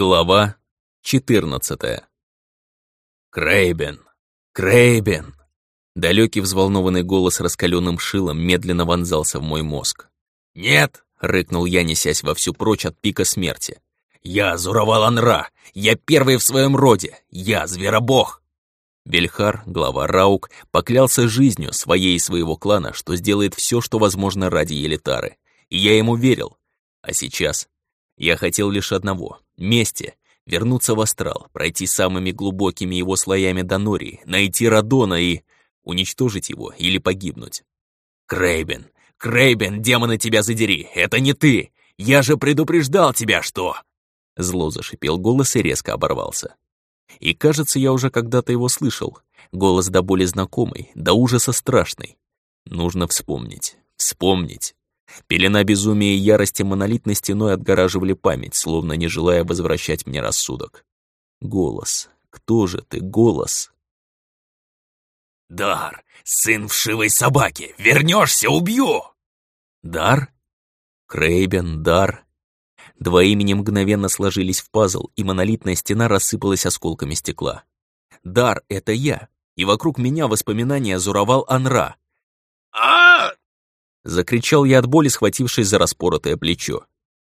Глава 14 Крейбен! Крейбен! Далекий взволнованный голос раскаленным шилом медленно вонзался в мой мозг. «Нет!» — рыкнул я, несясь во всю прочь от пика смерти. «Я Зуровал Анра! Я первый в своем роде! Я зверобог!» Бельхар, глава Раук, поклялся жизнью своей и своего клана, что сделает все, что возможно ради Елитары. И я ему верил. А сейчас я хотел лишь одного — мести, вернуться в астрал, пройти самыми глубокими его слоями до Нории, найти Радона и уничтожить его или погибнуть. «Крейбен! Крейбен, демоны тебя задери! Это не ты! Я же предупреждал тебя, что...» Зло зашипел голос и резко оборвался. И кажется, я уже когда-то его слышал. Голос до боли знакомый, до ужаса страшный. Нужно вспомнить, вспомнить. Пелена безумия и ярости монолитной стеной отгораживали память, словно не желая возвращать мне рассудок. Голос. Кто же ты, голос? «Дар, сын вшивой собаки! Вернешься, убью!» «Дар?» Крейбен, Дар. Два имени мгновенно сложились в пазл, и монолитная стена рассыпалась осколками стекла. Дар — это я, и вокруг меня воспоминания зуровал Анра. а Закричал я от боли, схватившись за распоротое плечо.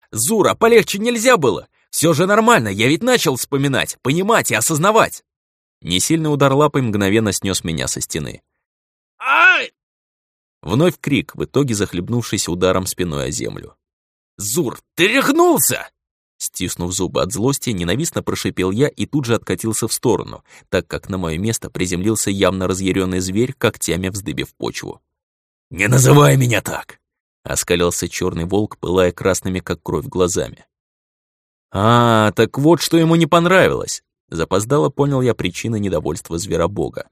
«Зура, полегче нельзя было! Все же нормально, я ведь начал вспоминать, понимать и осознавать!» Несильный удар лапой мгновенно снес меня со стены. «Ай!» Вновь крик, в итоге захлебнувшись ударом спиной о землю. «Зур, ты рехнулся!» Стиснув зубы от злости, ненавистно прошипел я и тут же откатился в сторону, так как на мое место приземлился явно разъяренный зверь, когтями вздыбив почву. «Не называй меня так!» — оскалился черный волк, пылая красными, как кровь, глазами. «А, так вот, что ему не понравилось!» Запоздало понял я причины недовольства зверобога.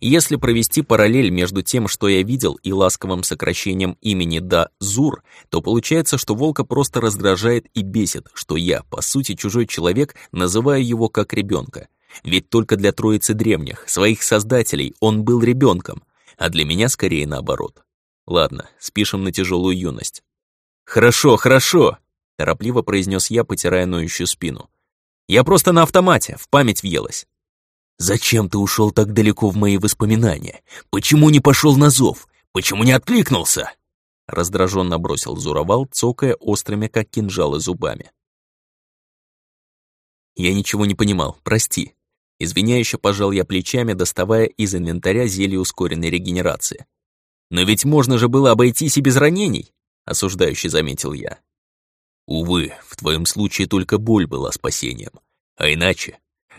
Если провести параллель между тем, что я видел, и ласковым сокращением имени «да» Зур, то получается, что волка просто раздражает и бесит, что я, по сути, чужой человек, называю его как ребенка. Ведь только для троицы древних, своих создателей, он был ребенком, а для меня скорее наоборот. Ладно, спишем на тяжелую юность. «Хорошо, хорошо», — торопливо произнес я, потирая ноющую спину. «Я просто на автомате, в память въелась». «Зачем ты ушел так далеко в мои воспоминания? Почему не пошел на зов? Почему не откликнулся?» Раздраженно бросил Зуровал, цокая острыми, как кинжалы, зубами. Я ничего не понимал, прости. Извиняюще пожал я плечами, доставая из инвентаря зелье ускоренной регенерации. «Но ведь можно же было обойтись и без ранений», — осуждающе заметил я. «Увы, в твоем случае только боль была спасением. А иначе...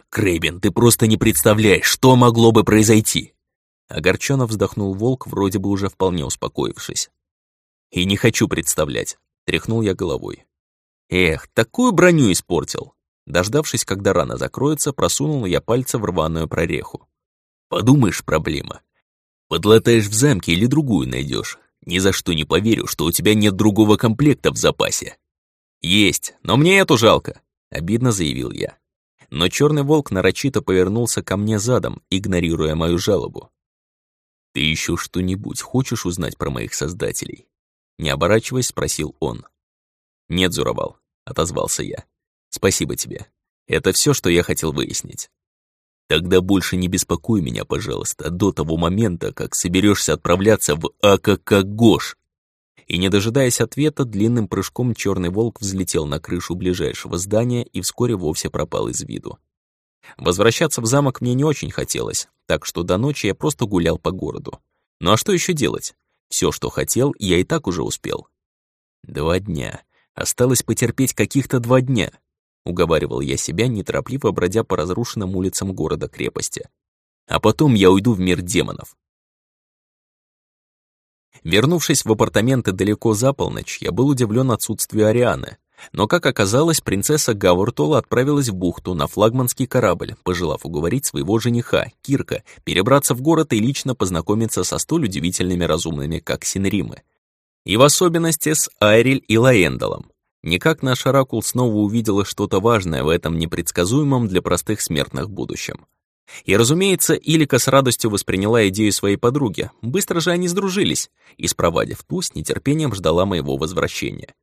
Крейбен, ты просто не представляешь, что могло бы произойти!» Огорченно вздохнул волк, вроде бы уже вполне успокоившись. «И не хочу представлять», — тряхнул я головой. «Эх, такую броню испортил!» Дождавшись, когда рана закроется, просунул я пальцы в рваную прореху. Подумаешь, проблема. Подлатаешь в замке или другую найдешь. Ни за что не поверю, что у тебя нет другого комплекта в запасе. Есть, но мне эту жалко, обидно заявил я. Но черный волк нарочито повернулся ко мне задом, игнорируя мою жалобу. «Ты еще что-нибудь хочешь узнать про моих создателей?» Не оборачиваясь, спросил он. «Нет, Зуровал», — отозвался я. Спасибо тебе. Это все, что я хотел выяснить. Тогда больше не беспокой меня, пожалуйста, до того момента, как соберешься отправляться в АКК ГОШ. И не дожидаясь ответа, длинным прыжком черный волк взлетел на крышу ближайшего здания и вскоре вовсе пропал из виду. Возвращаться в замок мне не очень хотелось, так что до ночи я просто гулял по городу. Ну а что еще делать? Все, что хотел, я и так уже успел. Два дня. Осталось потерпеть каких-то два дня уговаривал я себя, неторопливо бродя по разрушенным улицам города-крепости. А потом я уйду в мир демонов. Вернувшись в апартаменты далеко за полночь, я был удивлен отсутствию Арианы. Но, как оказалось, принцесса Гавуртола отправилась в бухту на флагманский корабль, пожелав уговорить своего жениха, Кирка, перебраться в город и лично познакомиться со столь удивительными разумными, как Синримы. И в особенности с Айриль и Лаэндалом. Никак наш оракул снова увидела что-то важное в этом непредсказуемом для простых смертных будущем. И, разумеется, Илика с радостью восприняла идею своей подруги. Быстро же они сдружились, и, спровадив ту, с нетерпением ждала моего возвращения.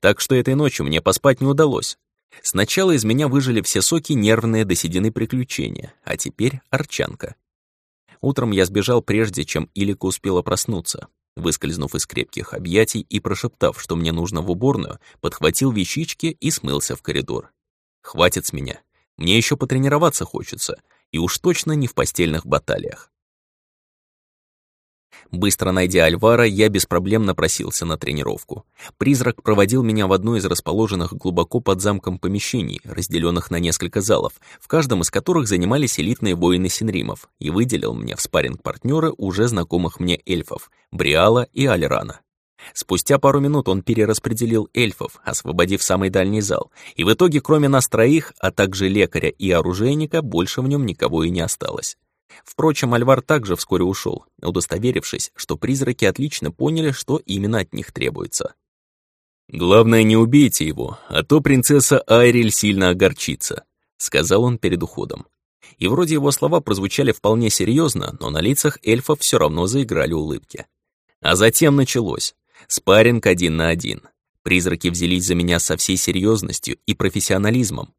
Так что этой ночью мне поспать не удалось. Сначала из меня выжили все соки нервные до седины приключения, а теперь арчанка. Утром я сбежал прежде, чем Илика успела проснуться. Выскользнув из крепких объятий и прошептав, что мне нужно в уборную, подхватил вещички и смылся в коридор. Хватит с меня. Мне еще потренироваться хочется, и уж точно не в постельных баталиях. Быстро найдя Альвара, я без проблем напросился на тренировку. Призрак проводил меня в одно из расположенных глубоко под замком помещений, разделенных на несколько залов, в каждом из которых занимались элитные воины Синримов, и выделил мне в спарринг партнеры уже знакомых мне эльфов — Бриала и Альрана. Спустя пару минут он перераспределил эльфов, освободив самый дальний зал, и в итоге, кроме нас троих, а также лекаря и оружейника, больше в нем никого и не осталось. Впрочем, Альвар также вскоре ушел, удостоверившись, что призраки отлично поняли, что именно от них требуется. «Главное, не убейте его, а то принцесса Айрель сильно огорчится», — сказал он перед уходом. И вроде его слова прозвучали вполне серьезно, но на лицах эльфов все равно заиграли улыбки. А затем началось. Спарринг один на один. Призраки взялись за меня со всей серьезностью и профессионализмом.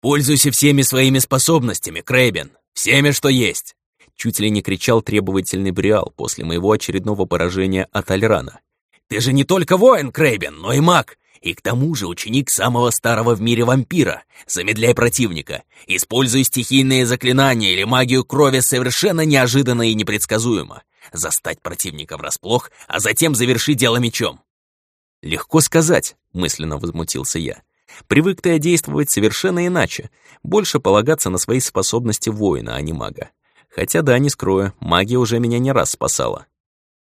«Пользуйся всеми своими способностями, Крэйбен, всеми, что есть!» Чуть ли не кричал требовательный Бриал после моего очередного поражения от Альрана. «Ты же не только воин, Крэйбен, но и маг, и к тому же ученик самого старого в мире вампира. Замедляй противника. Используй стихийные заклинания или магию крови совершенно неожиданно и непредсказуемо застать противника врасплох, а затем завершить дело мечом. «Легко сказать», — мысленно возмутился я. «Привык-то я действовать совершенно иначе, больше полагаться на свои способности воина, а не мага. Хотя да, не скрою, магия уже меня не раз спасала».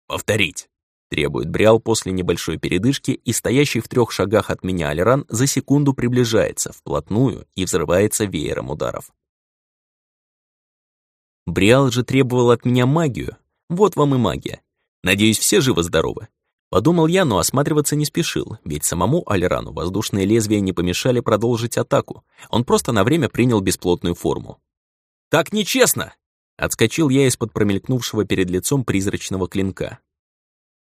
«Повторить», — требует Бриал после небольшой передышки, и стоящий в трех шагах от меня Алиран за секунду приближается вплотную и взрывается веером ударов. Бриал же требовал от меня магию, вот вам и магия. Надеюсь, все живы-здоровы. Подумал я, но осматриваться не спешил, ведь самому Альрану воздушные лезвия не помешали продолжить атаку. Он просто на время принял бесплотную форму. «Так нечестно!» Отскочил я из-под промелькнувшего перед лицом призрачного клинка.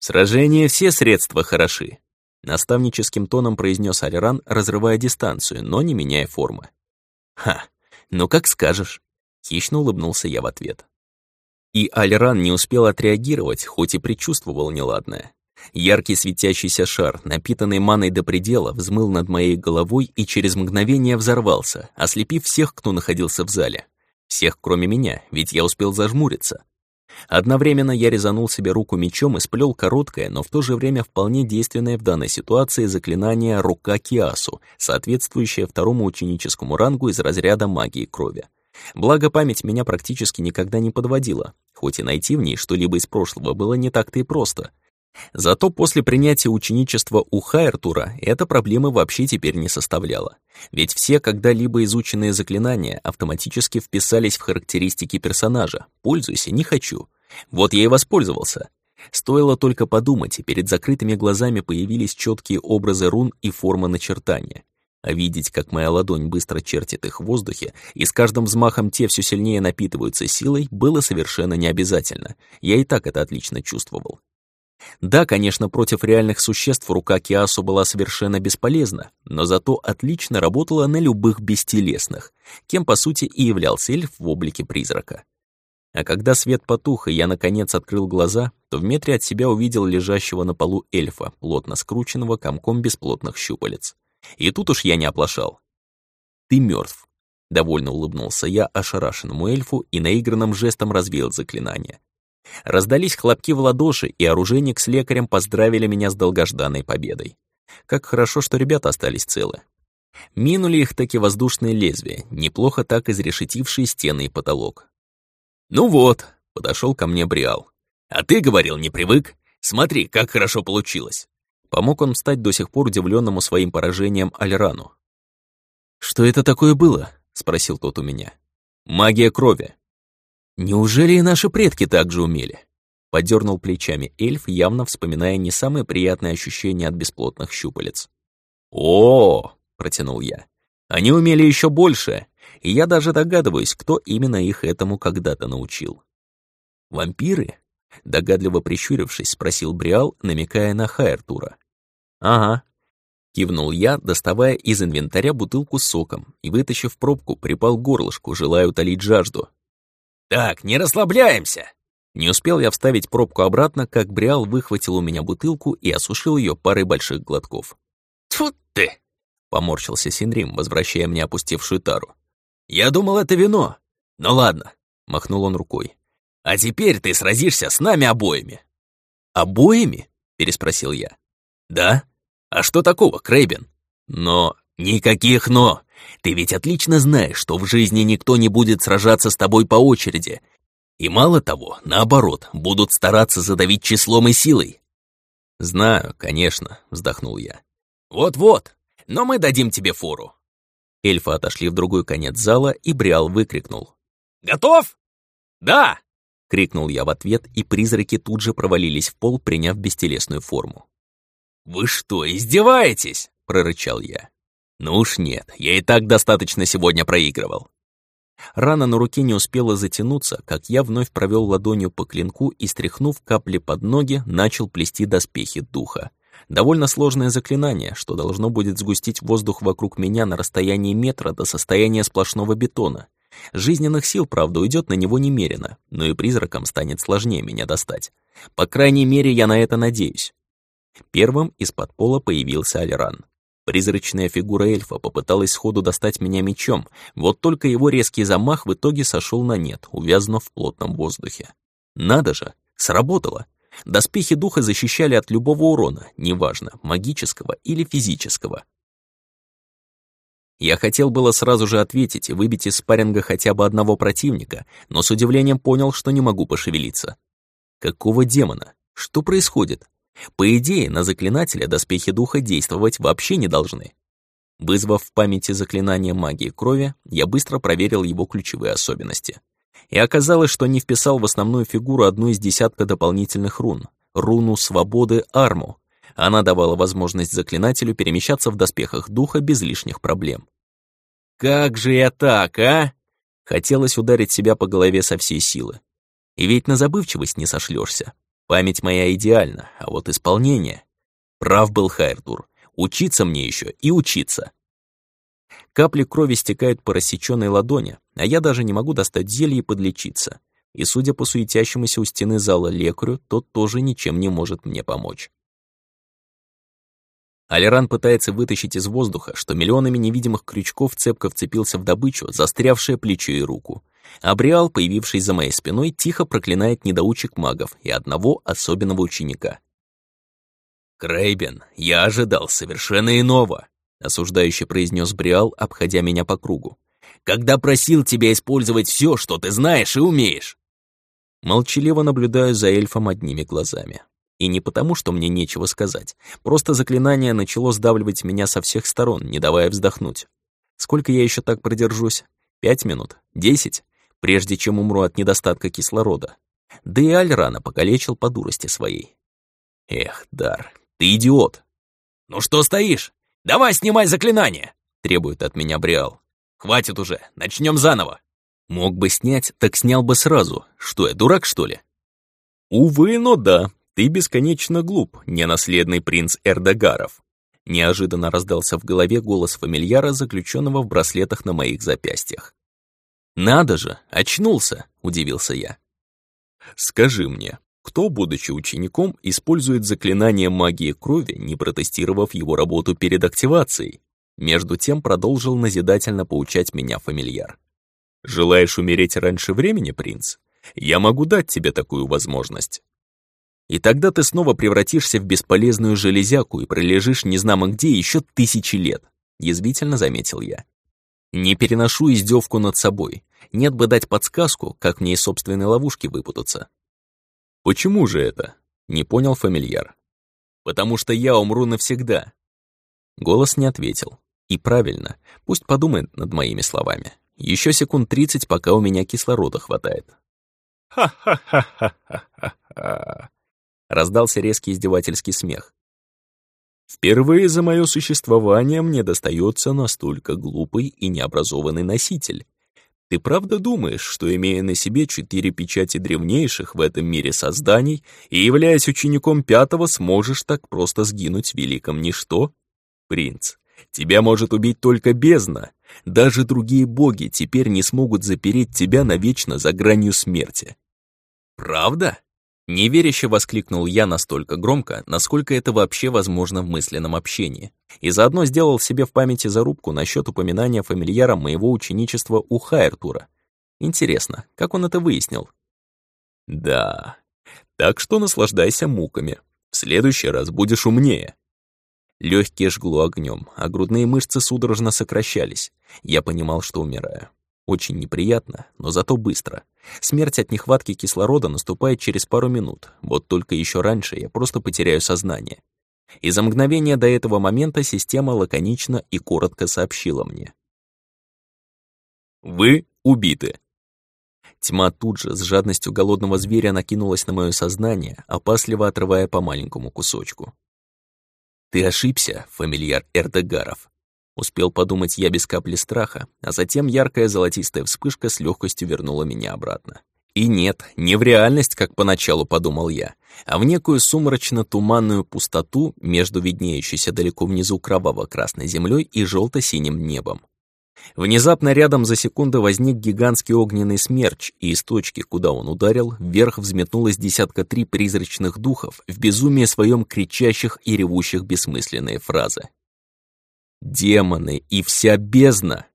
«Сражение все средства хороши», — наставническим тоном произнес Альран, разрывая дистанцию, но не меняя формы. «Ха, ну как скажешь», — хищно улыбнулся я в ответ. И Альран не успел отреагировать, хоть и предчувствовал неладное. Яркий светящийся шар, напитанный маной до предела, взмыл над моей головой и через мгновение взорвался, ослепив всех, кто находился в зале. Всех, кроме меня, ведь я успел зажмуриться. Одновременно я резанул себе руку мечом и сплел короткое, но в то же время вполне действенное в данной ситуации заклинание «Рука Киасу», соответствующее второму ученическому рангу из разряда магии крови. Благо, память меня практически никогда не подводила, хоть и найти в ней что-либо из прошлого было не так-то и просто. Зато после принятия ученичества у Хайртура эта проблема вообще теперь не составляла. Ведь все когда-либо изученные заклинания автоматически вписались в характеристики персонажа. Пользуйся, не хочу. Вот я и воспользовался. Стоило только подумать, и перед закрытыми глазами появились четкие образы рун и форма начертания. А видеть, как моя ладонь быстро чертит их в воздухе, и с каждым взмахом те все сильнее напитываются силой, было совершенно необязательно. Я и так это отлично чувствовал. Да, конечно, против реальных существ рука Киасу была совершенно бесполезна, но зато отлично работала на любых бестелесных, кем, по сути, и являлся эльф в облике призрака. А когда свет потух, и я, наконец, открыл глаза, то в метре от себя увидел лежащего на полу эльфа, плотно скрученного комком бесплотных щупалец. И тут уж я не оплошал. «Ты мертв. довольно улыбнулся я ошарашенному эльфу и наигранным жестом развеял заклинание. Раздались хлопки в ладоши, и оружейник с лекарем поздравили меня с долгожданной победой. Как хорошо, что ребята остались целы. Минули их таки воздушные лезвия, неплохо так изрешетившие стены и потолок. «Ну вот», — подошел ко мне Бриал. «А ты говорил, не привык? Смотри, как хорошо получилось». Помог он встать до сих пор удивленному своим поражением Альрану. «Что это такое было?» — спросил тот у меня. «Магия крови». «Неужели и наши предки так же умели?» Подернул плечами эльф, явно вспоминая не самые приятные ощущения от бесплотных щупалец. «О!» — протянул я. «Они умели еще больше, и я даже догадываюсь, кто именно их этому когда-то научил». «Вампиры?» Догадливо прищурившись, спросил Бриал, намекая на Хайртура. Ага. Кивнул я, доставая из инвентаря бутылку с соком и, вытащив пробку, припал горлышку, желая утолить жажду. «Так, не расслабляемся!» Не успел я вставить пробку обратно, как Бриал выхватил у меня бутылку и осушил ее парой больших глотков. «Тьфу ты!» — поморщился Синрим, возвращая мне опустевшую тару. «Я думал, это вино. Ну ладно», — махнул он рукой. «А теперь ты сразишься с нами обоими». «Обоими?» — переспросил я. «Да? А что такого, Крейбен?» «Но...» «Никаких «но». Ты ведь отлично знаешь, что в жизни никто не будет сражаться с тобой по очереди. И мало того, наоборот, будут стараться задавить числом и силой. «Знаю, конечно», — вздохнул я. «Вот-вот, но мы дадим тебе фору». Эльфы отошли в другой конец зала, и Бриал выкрикнул. «Готов?» «Да!» — крикнул я в ответ, и призраки тут же провалились в пол, приняв бестелесную форму. «Вы что, издеваетесь?» — прорычал я. «Ну уж нет, я и так достаточно сегодня проигрывал». Рана на руке не успела затянуться, как я вновь провел ладонью по клинку и, стряхнув капли под ноги, начал плести доспехи духа. Довольно сложное заклинание, что должно будет сгустить воздух вокруг меня на расстоянии метра до состояния сплошного бетона. Жизненных сил, правда, уйдет на него немерено, но и призракам станет сложнее меня достать. По крайней мере, я на это надеюсь. Первым из-под пола появился Алиран. Призрачная фигура эльфа попыталась сходу достать меня мечом, вот только его резкий замах в итоге сошел на нет, увязнув в плотном воздухе. Надо же, сработало. Доспехи духа защищали от любого урона, неважно, магического или физического. Я хотел было сразу же ответить и выбить из спарринга хотя бы одного противника, но с удивлением понял, что не могу пошевелиться. Какого демона? Что происходит? По идее, на заклинателя доспехи духа действовать вообще не должны. Вызвав в памяти заклинание магии крови, я быстро проверил его ключевые особенности. И оказалось, что не вписал в основную фигуру одну из десятка дополнительных рун — руну свободы Арму. Она давала возможность заклинателю перемещаться в доспехах духа без лишних проблем. «Как же я так, а?» Хотелось ударить себя по голове со всей силы. И ведь на забывчивость не сошлешься. Память моя идеальна, а вот исполнение... Прав был Хайртур. Учиться мне еще и учиться. Капли крови стекают по рассеченной ладони, а я даже не могу достать зелье и подлечиться. И судя по суетящемуся у стены зала лекарю, тот тоже ничем не может мне помочь. Алиран пытается вытащить из воздуха, что миллионами невидимых крючков цепко вцепился в добычу, застрявшее плечо и руку. Абриал, появившись за моей спиной, тихо проклинает недоучек магов и одного особенного ученика. «Крейбен, я ожидал совершенно иного», — осуждающе произнес Бриал, обходя меня по кругу. «Когда просил тебя использовать все, что ты знаешь и умеешь». Молчаливо наблюдаю за эльфом одними глазами. И не потому, что мне нечего сказать. Просто заклинание начало сдавливать меня со всех сторон, не давая вздохнуть. Сколько я еще так продержусь? Пять минут? Десять? Прежде чем умру от недостатка кислорода. Да и Аль рано покалечил по дурости своей. Эх, Дар, ты идиот. Ну что стоишь? Давай снимай заклинание, требует от меня Бриал. Хватит уже, начнем заново. Мог бы снять, так снял бы сразу. Что я, дурак, что ли? Увы, но да, ты бесконечно глуп, ненаследный принц Эрдогаров. Неожиданно раздался в голове голос фамильяра, заключенного в браслетах на моих запястьях. «Надо же, очнулся!» — удивился я. «Скажи мне, кто, будучи учеником, использует заклинание магии крови, не протестировав его работу перед активацией?» Между тем продолжил назидательно поучать меня фамильяр. «Желаешь умереть раньше времени, принц? Я могу дать тебе такую возможность. И тогда ты снова превратишься в бесполезную железяку и пролежишь незнамо где еще тысячи лет», — язвительно заметил я. «Не переношу издевку над собой. Нет бы дать подсказку, как мне из собственной ловушки выпутаться. «Почему же это?» — не понял фамильяр. «Потому что я умру навсегда». Голос не ответил. И правильно, пусть подумает над моими словами. Еще секунд тридцать, пока у меня кислорода хватает. «Ха-ха-ха-ха-ха-ха!» Раздался резкий издевательский смех. «Впервые за мое существование мне достается настолько глупый и необразованный носитель. Ты правда думаешь, что, имея на себе четыре печати древнейших в этом мире созданий и являясь учеником пятого, сможешь так просто сгинуть в великом ничто? Принц, тебя может убить только бездна. Даже другие боги теперь не смогут запереть тебя навечно за гранью смерти. Правда? Неверяще воскликнул я настолько громко, насколько это вообще возможно в мысленном общении, и заодно сделал себе в памяти зарубку насчет упоминания фамильяра моего ученичества у Хайртура. Интересно, как он это выяснил? Да, так что наслаждайся муками. В следующий раз будешь умнее. Легкие жгло огнем, а грудные мышцы судорожно сокращались. Я понимал, что умираю. Очень неприятно, но зато быстро. Смерть от нехватки кислорода наступает через пару минут, вот только еще раньше я просто потеряю сознание. И за мгновение до этого момента система лаконично и коротко сообщила мне. «Вы убиты». Тьма тут же с жадностью голодного зверя накинулась на мое сознание, опасливо отрывая по маленькому кусочку. «Ты ошибся, фамильяр Эрдегаров. Успел подумать я без капли страха, а затем яркая золотистая вспышка с легкостью вернула меня обратно. И нет, не в реальность, как поначалу подумал я, а в некую сумрачно-туманную пустоту между виднеющейся далеко внизу кроваво-красной землей и желто-синим небом. Внезапно рядом за секунду возник гигантский огненный смерч, и из точки, куда он ударил, вверх взметнулось десятка три призрачных духов, в безумии своем кричащих и ревущих бессмысленные фразы. Демоны и вся бездна!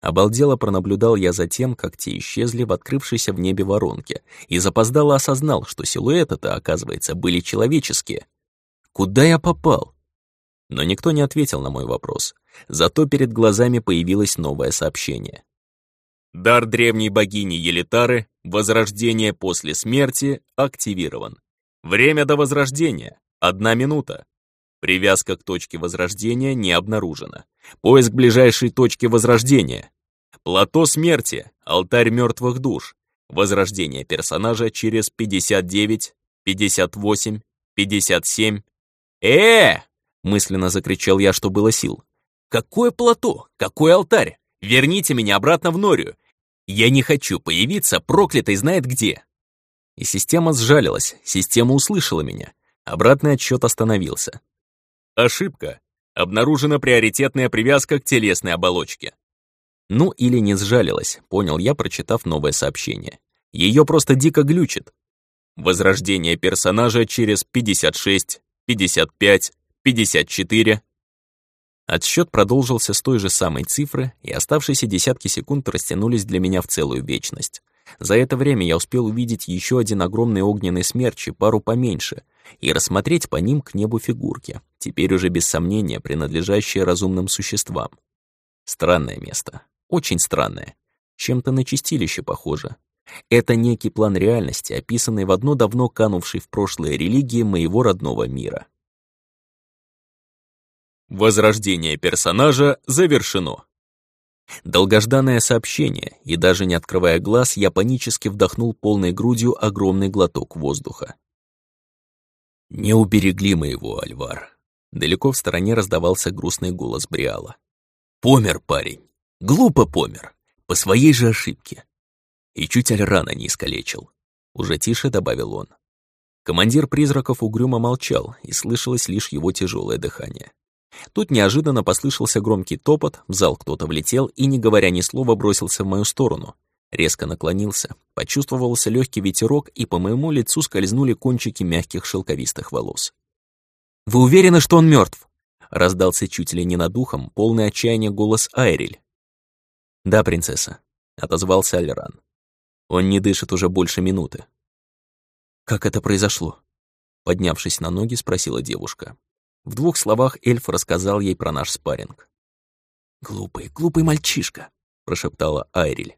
Обалдело пронаблюдал я за тем, как те исчезли в открывшейся в небе воронке, и запоздало осознал, что силуэты-то, оказывается, были человеческие. Куда я попал? Но никто не ответил на мой вопрос. Зато перед глазами появилось новое сообщение. Дар древней богини Елитары, возрождение после смерти, активирован. Время до возрождения — одна минута. Привязка к точке возрождения не обнаружена. Поиск ближайшей точки возрождения. Плато смерти, алтарь мертвых душ. Возрождение персонажа через 59, 58, 57. э мысленно закричал я, что было сил. «Какое плато? Какой алтарь? Верните меня обратно в Норию! Я не хочу появиться, проклятой знает где!» И система сжалилась, система услышала меня. Обратный отсчет остановился. Ошибка. Обнаружена приоритетная привязка к телесной оболочке. Ну или не сжалилась, понял я, прочитав новое сообщение. Ее просто дико глючит. Возрождение персонажа через 56, 55, 54. Отсчет продолжился с той же самой цифры, и оставшиеся десятки секунд растянулись для меня в целую вечность. За это время я успел увидеть еще один огромный огненный смерч и пару поменьше, и рассмотреть по ним к небу фигурки, теперь уже без сомнения принадлежащие разумным существам. Странное место, очень странное, чем-то на чистилище похоже. Это некий план реальности, описанный в одно давно канувшей в прошлое религии моего родного мира. Возрождение персонажа завершено. Долгожданное сообщение, и даже не открывая глаз, я панически вдохнул полной грудью огромный глоток воздуха. «Не уберегли мы его, Альвар!» Далеко в стороне раздавался грустный голос Бриала. «Помер парень! Глупо помер! По своей же ошибке!» И чуть Альрана не искалечил. Уже тише добавил он. Командир призраков угрюмо молчал, и слышалось лишь его тяжелое дыхание. Тут неожиданно послышался громкий топот, в зал кто-то влетел и, не говоря ни слова, бросился в мою сторону. Резко наклонился, почувствовался легкий ветерок, и по моему лицу скользнули кончики мягких шелковистых волос. «Вы уверены, что он мертв? раздался чуть ли не над ухом полный отчаяния голос Айриль. «Да, принцесса», — отозвался Альран. «Он не дышит уже больше минуты». «Как это произошло?» Поднявшись на ноги, спросила девушка. В двух словах эльф рассказал ей про наш спарринг. «Глупый, глупый мальчишка», — прошептала Айриль.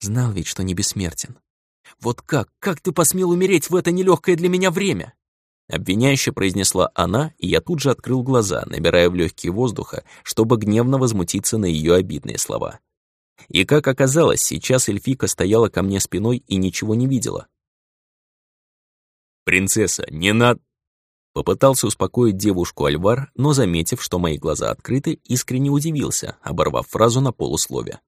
«Знал ведь, что не бессмертен. Вот как, как ты посмел умереть в это нелегкое для меня время?» Обвиняюще произнесла она, и я тут же открыл глаза, набирая в легкие воздуха, чтобы гневно возмутиться на ее обидные слова. И как оказалось, сейчас эльфика стояла ко мне спиной и ничего не видела. «Принцесса, не надо...» Попытался успокоить девушку Альвар, но, заметив, что мои глаза открыты, искренне удивился, оборвав фразу на полуслове.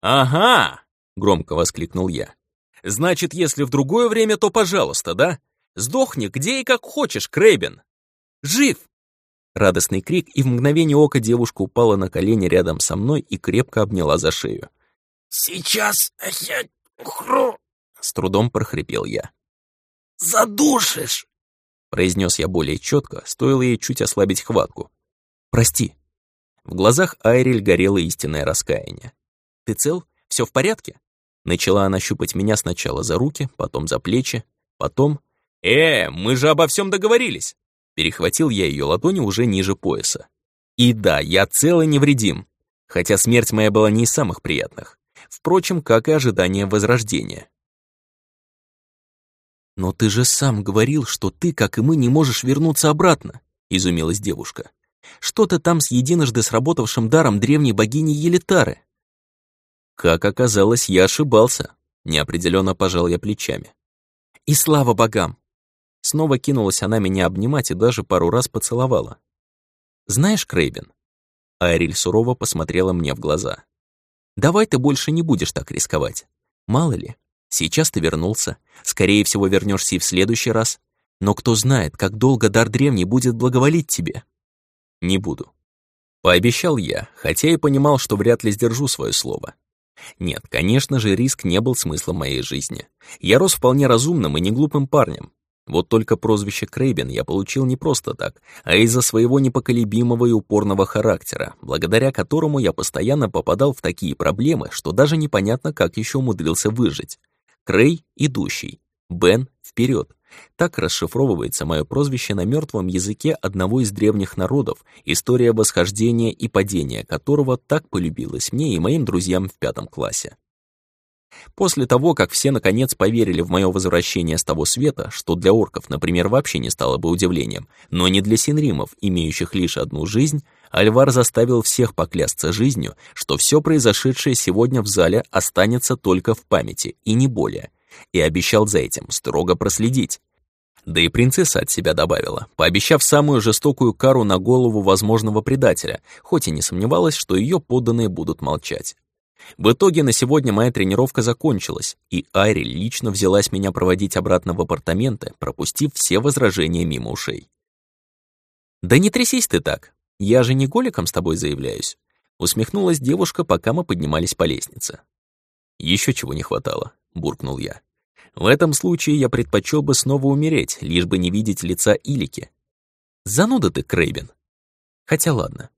«Ага! Громко воскликнул я. «Значит, если в другое время, то пожалуйста, да? Сдохни где и как хочешь, Крейбен! Жив!» Радостный крик, и в мгновение ока девушка упала на колени рядом со мной и крепко обняла за шею. «Сейчас я ухру!» — с трудом прохрипел я. «Задушишь!» — произнес я более четко, стоило ей чуть ослабить хватку. «Прости». В глазах Айриль горело истинное раскаяние. «Ты цел? Все в порядке?» Начала она щупать меня сначала за руки, потом за плечи, потом... «Э, мы же обо всем договорились!» Перехватил я ее ладони уже ниже пояса. И да, я цел и невредим, хотя смерть моя была не из самых приятных. Впрочем, как и ожидание возрождения. «Но ты же сам говорил, что ты, как и мы, не можешь вернуться обратно», — изумилась девушка. «Что-то там с единожды сработавшим даром древней богини Елитары». Как оказалось, я ошибался. Неопределенно пожал я плечами. И слава богам! Снова кинулась она меня обнимать и даже пару раз поцеловала. «Знаешь, Крейбен?» Айриль сурово посмотрела мне в глаза. «Давай ты больше не будешь так рисковать. Мало ли, Сейчас ты вернулся, скорее всего вернешься и в следующий раз, но кто знает, как долго дар древний будет благоволить тебе. Не буду. Пообещал я, хотя и понимал, что вряд ли сдержу свое слово. Нет, конечно же, риск не был смыслом моей жизни. Я рос вполне разумным и неглупым парнем, вот только прозвище Крейбен я получил не просто так, а из-за своего непоколебимого и упорного характера, благодаря которому я постоянно попадал в такие проблемы, что даже непонятно, как еще умудрился выжить. Крей — идущий, Бен — вперед. Так расшифровывается мое прозвище на мертвом языке одного из древних народов, история восхождения и падения которого так полюбилась мне и моим друзьям в пятом классе. После того, как все наконец поверили в мое возвращение с того света, что для орков, например, вообще не стало бы удивлением, но не для синримов, имеющих лишь одну жизнь, Альвар заставил всех поклясться жизнью, что все произошедшее сегодня в зале останется только в памяти, и не более, и обещал за этим строго проследить. Да и принцесса от себя добавила, пообещав самую жестокую кару на голову возможного предателя, хоть и не сомневалась, что ее подданные будут молчать. В итоге на сегодня моя тренировка закончилась, и Айри лично взялась меня проводить обратно в апартаменты, пропустив все возражения мимо ушей. «Да не трясись ты так, я же не голиком с тобой заявляюсь», усмехнулась девушка, пока мы поднимались по лестнице. Еще чего не хватало», — буркнул я. «В этом случае я предпочел бы снова умереть, лишь бы не видеть лица Илики. Зануда ты, Крейбен. Хотя ладно,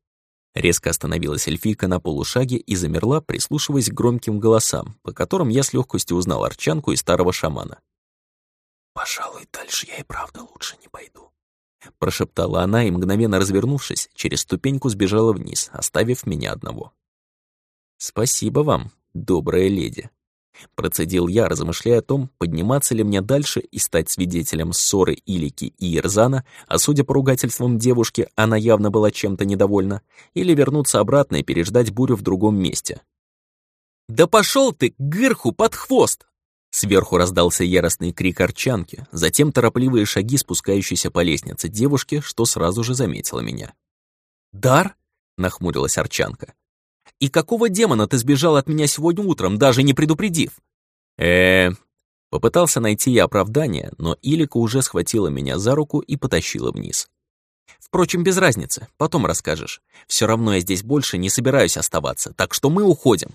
Резко остановилась эльфийка на полушаге и замерла, прислушиваясь к громким голосам, по которым я с легкостью узнал арчанку и старого шамана. «Пожалуй, дальше я и правда лучше не пойду», — прошептала она и, мгновенно развернувшись, через ступеньку сбежала вниз, оставив меня одного. «Спасибо вам, добрая леди», Процедил я, размышляя о том, подниматься ли мне дальше и стать свидетелем ссоры Илики и Ирзана, а судя по ругательствам девушки, она явно была чем-то недовольна, или вернуться обратно и переждать бурю в другом месте. «Да пошел ты, гырху, под хвост!» Сверху раздался яростный крик арчанки, затем торопливые шаги, спускающиеся по лестнице девушки, что сразу же заметила меня. «Дар?» — нахмурилась арчанка. И какого демона ты сбежал от меня сегодня утром, даже не предупредив? э Попытался найти я оправдание, но Илика уже схватила меня за руку и потащила вниз. Впрочем, без разницы, потом расскажешь. Все равно я здесь больше не собираюсь оставаться, так что мы уходим.